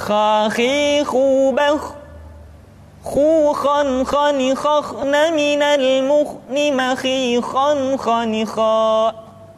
خاخي خوبخ خوخا خنخخن من المخن مخيخا خنخاء